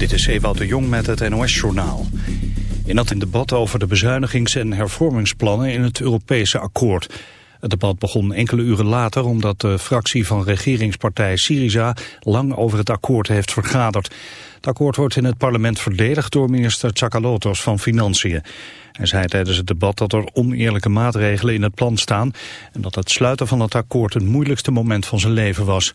Dit is Ewout de Jong met het NOS-journaal. In dat in debat over de bezuinigings- en hervormingsplannen in het Europese akkoord. Het debat begon enkele uren later omdat de fractie van regeringspartij Syriza lang over het akkoord heeft vergaderd. Het akkoord wordt in het parlement verdedigd door minister Tsakalotos van Financiën. Hij zei tijdens het debat dat er oneerlijke maatregelen in het plan staan... en dat het sluiten van het akkoord het moeilijkste moment van zijn leven was.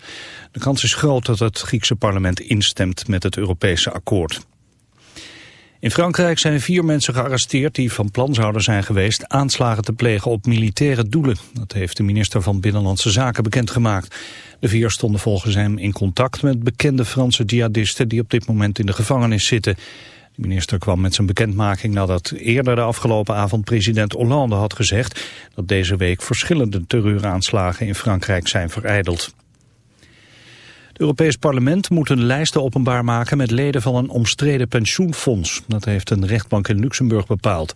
De kans is groot dat het Griekse parlement instemt met het Europese akkoord. In Frankrijk zijn vier mensen gearresteerd die van plan zouden zijn geweest aanslagen te plegen op militaire doelen. Dat heeft de minister van Binnenlandse Zaken bekendgemaakt. De vier stonden volgens hem in contact met bekende Franse jihadisten die op dit moment in de gevangenis zitten. De minister kwam met zijn bekendmaking nadat eerder de afgelopen avond president Hollande had gezegd dat deze week verschillende terreuraanslagen in Frankrijk zijn vereideld. Het Europees Parlement moet een lijst openbaar maken met leden van een omstreden pensioenfonds. Dat heeft een rechtbank in Luxemburg bepaald.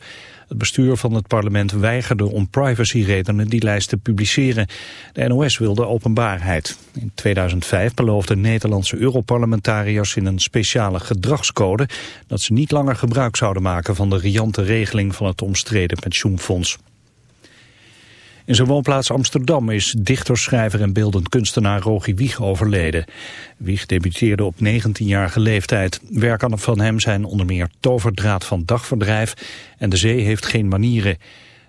Het bestuur van het parlement weigerde om privacyredenen die lijst te publiceren. De NOS wilde openbaarheid. In 2005 beloofden Nederlandse Europarlementariërs in een speciale gedragscode dat ze niet langer gebruik zouden maken van de riante regeling van het omstreden pensioenfonds. In zijn woonplaats Amsterdam is dichter, schrijver en beeldend kunstenaar Rogi Wieg overleden. Wieg debuteerde op 19-jarige leeftijd. Werken van hem zijn onder meer Toverdraad van Dagverdrijf en De Zee heeft geen manieren.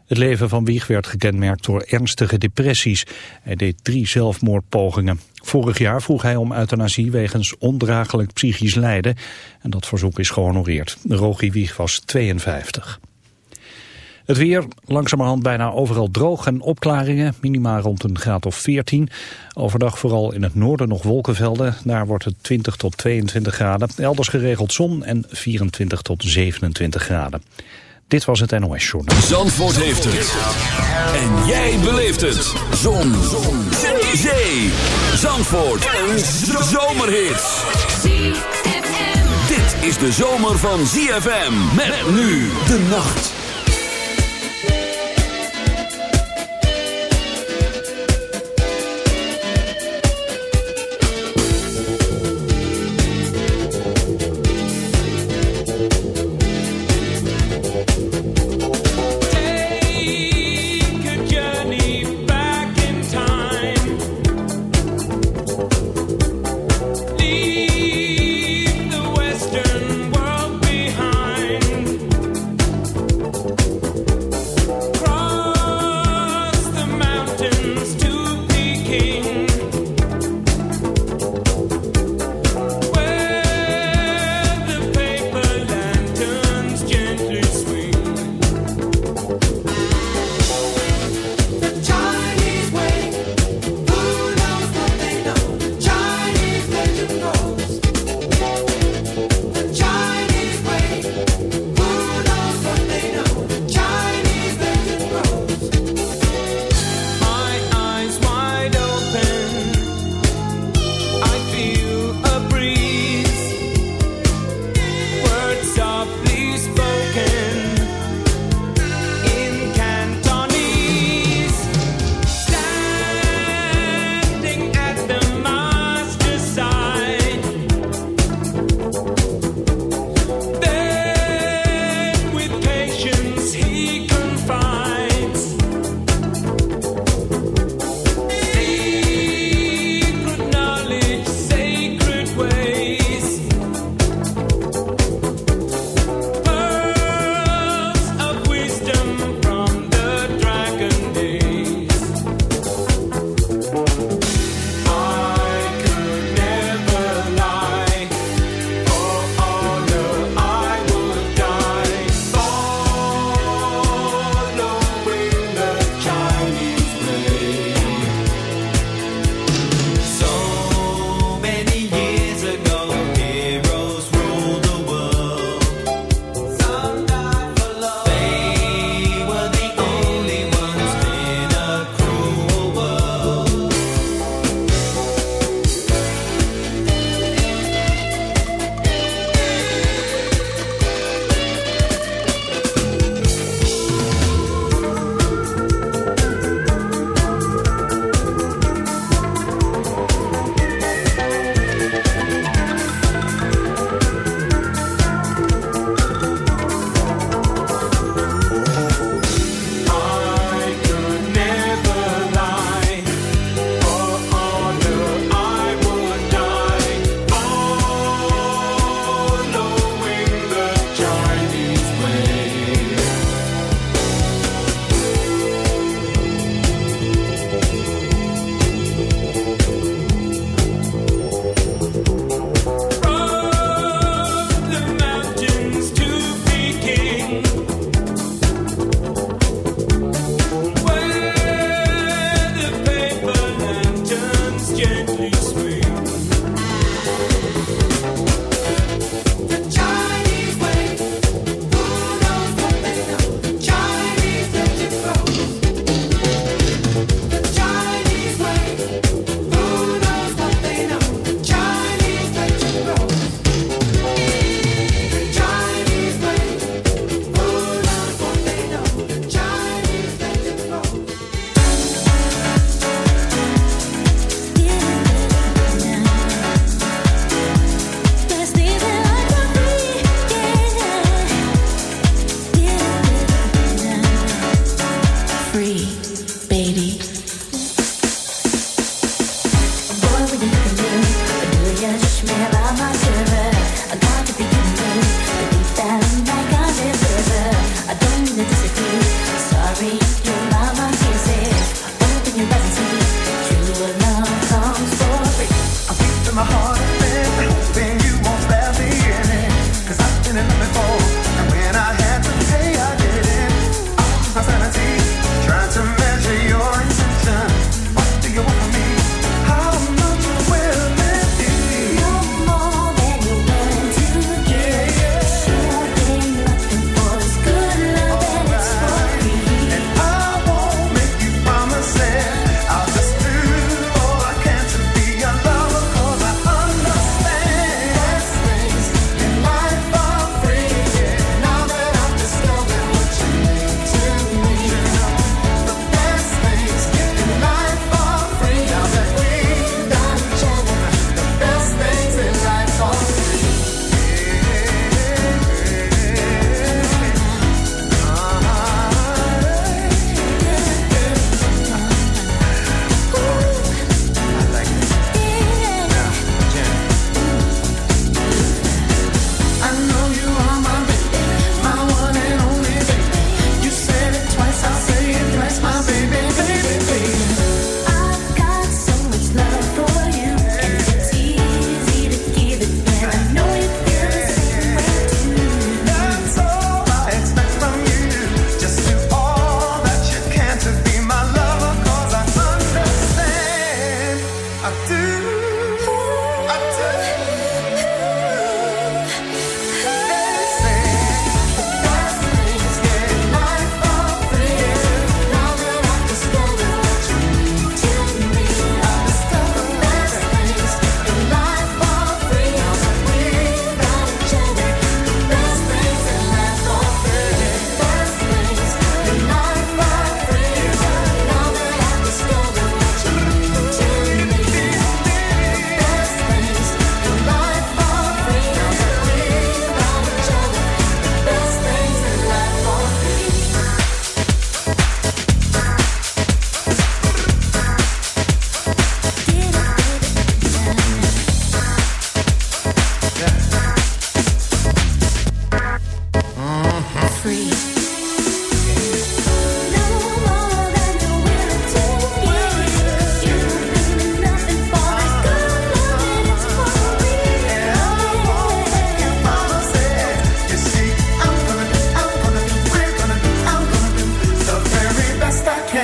Het leven van Wieg werd gekenmerkt door ernstige depressies. Hij deed drie zelfmoordpogingen. Vorig jaar vroeg hij om euthanasie wegens ondraaglijk psychisch lijden. En dat verzoek is gehonoreerd. Rogi Wieg was 52. Het weer, langzamerhand bijna overal droog en opklaringen. Minima rond een graad of 14. Overdag vooral in het noorden nog wolkenvelden. Daar wordt het 20 tot 22 graden. Elders geregeld zon en 24 tot 27 graden. Dit was het NOS Journal. Zandvoort heeft het. En jij beleeft het. Zon. zon. Zee. Zandvoort. Een zomerhit. Dit is de zomer van ZFM. Met nu de nacht.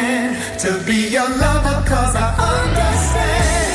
pretend to be your lover, cause I understand.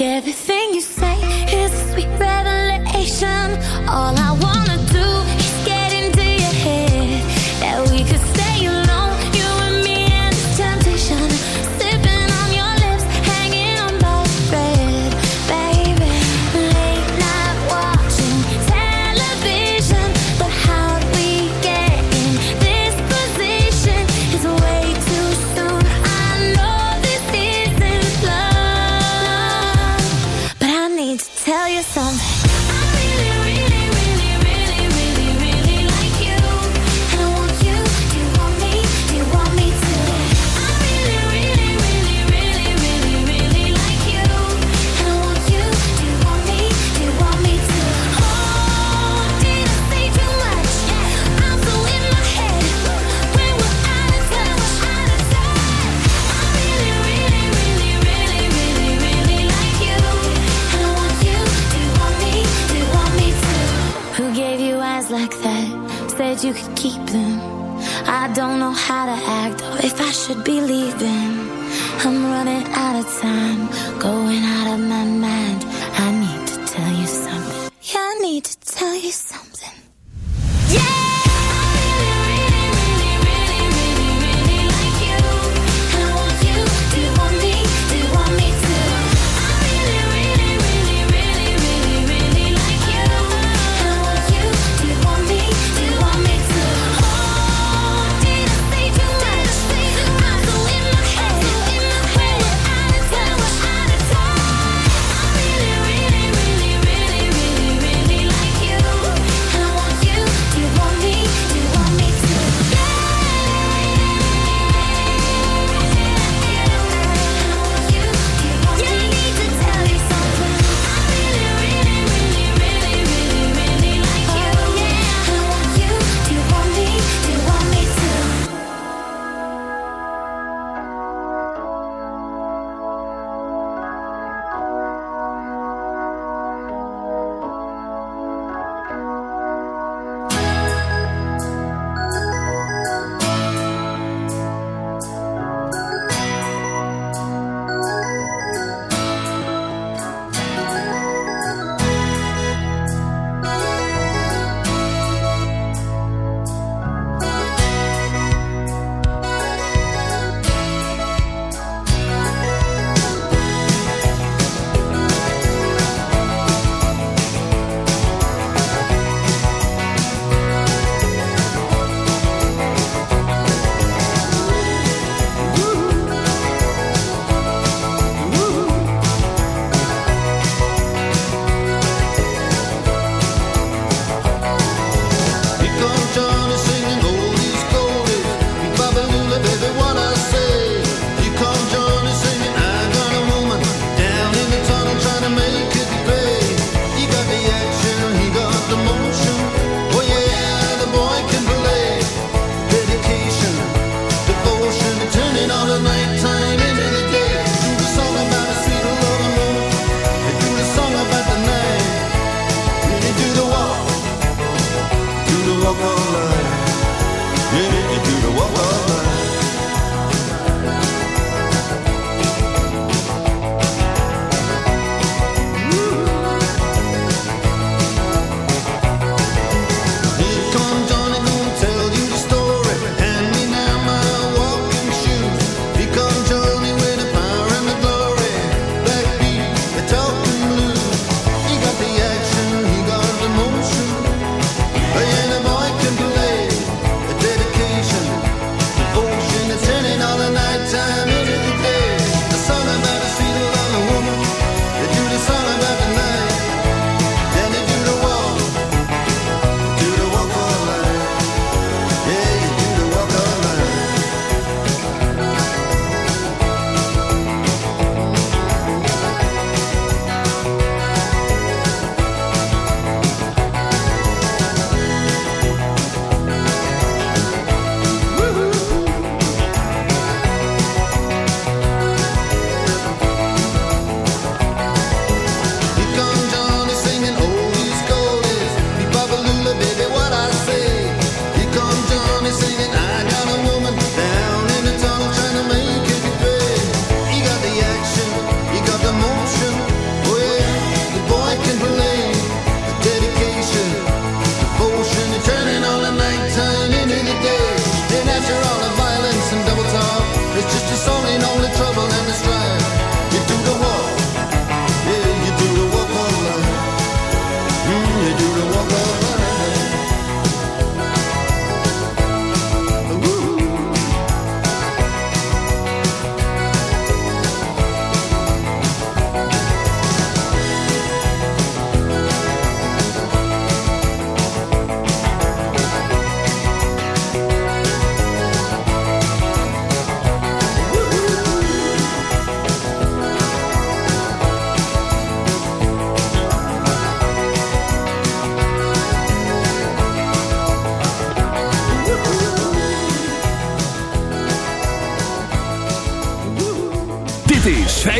everything love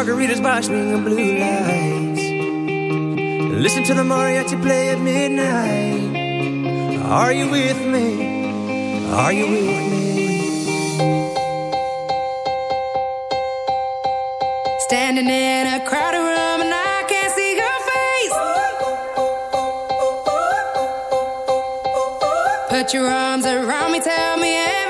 Margaritas by swinging blue lights. Listen to the mariachi play at midnight. Are you with me? Are you with me? Standing in a crowded room and I can't see your face. Put your arms around me, tell me ZFM.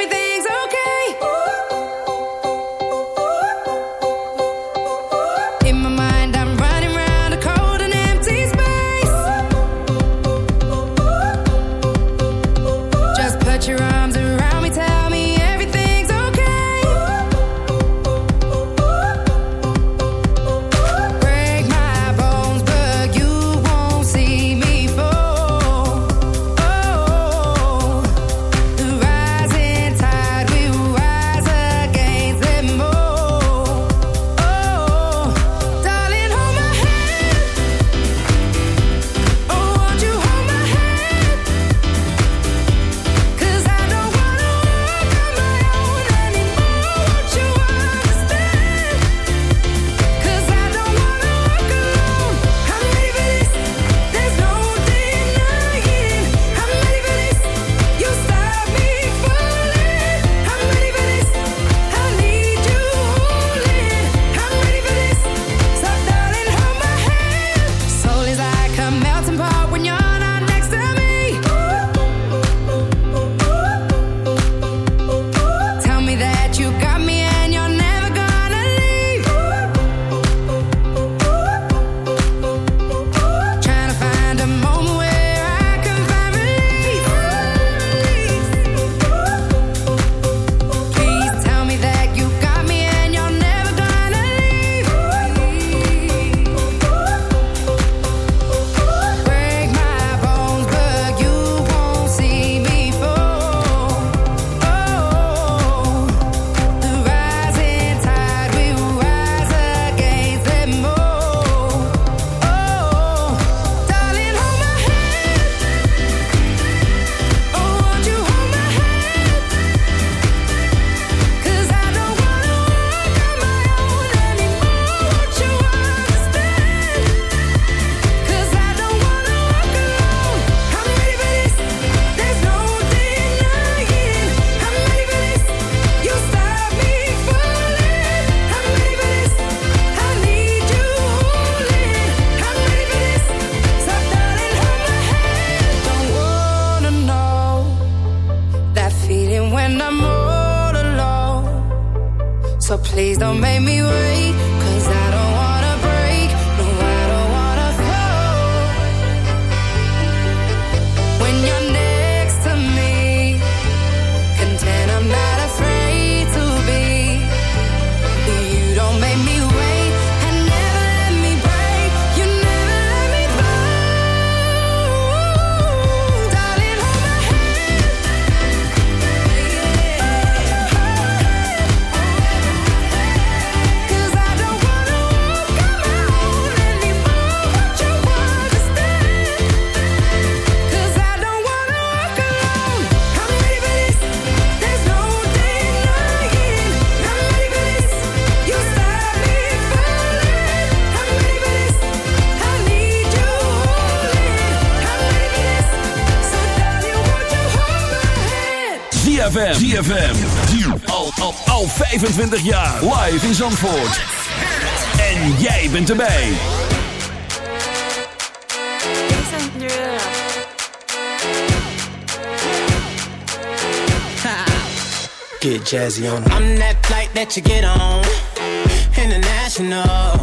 ZFM. Al, al, al 25 jaar. Live in Zandvoort. En jij bent erbij. Get jazzy on. I'm that flight that you get on. International.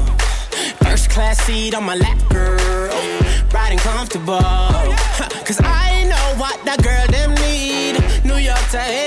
First class seat on my lap, girl. Riding comfortable. Cause I know what that girl them need. New York to Haiti. I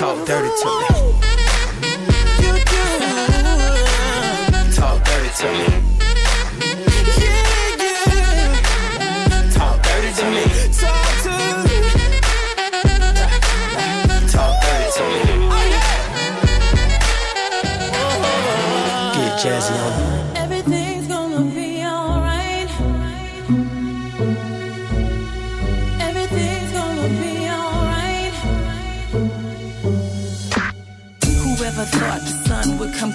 Talk dirty to me. Talk dirty to me. Talk dirty to me. Talk dirty to me. Get jazzy on.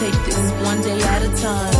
Take this one day at a time.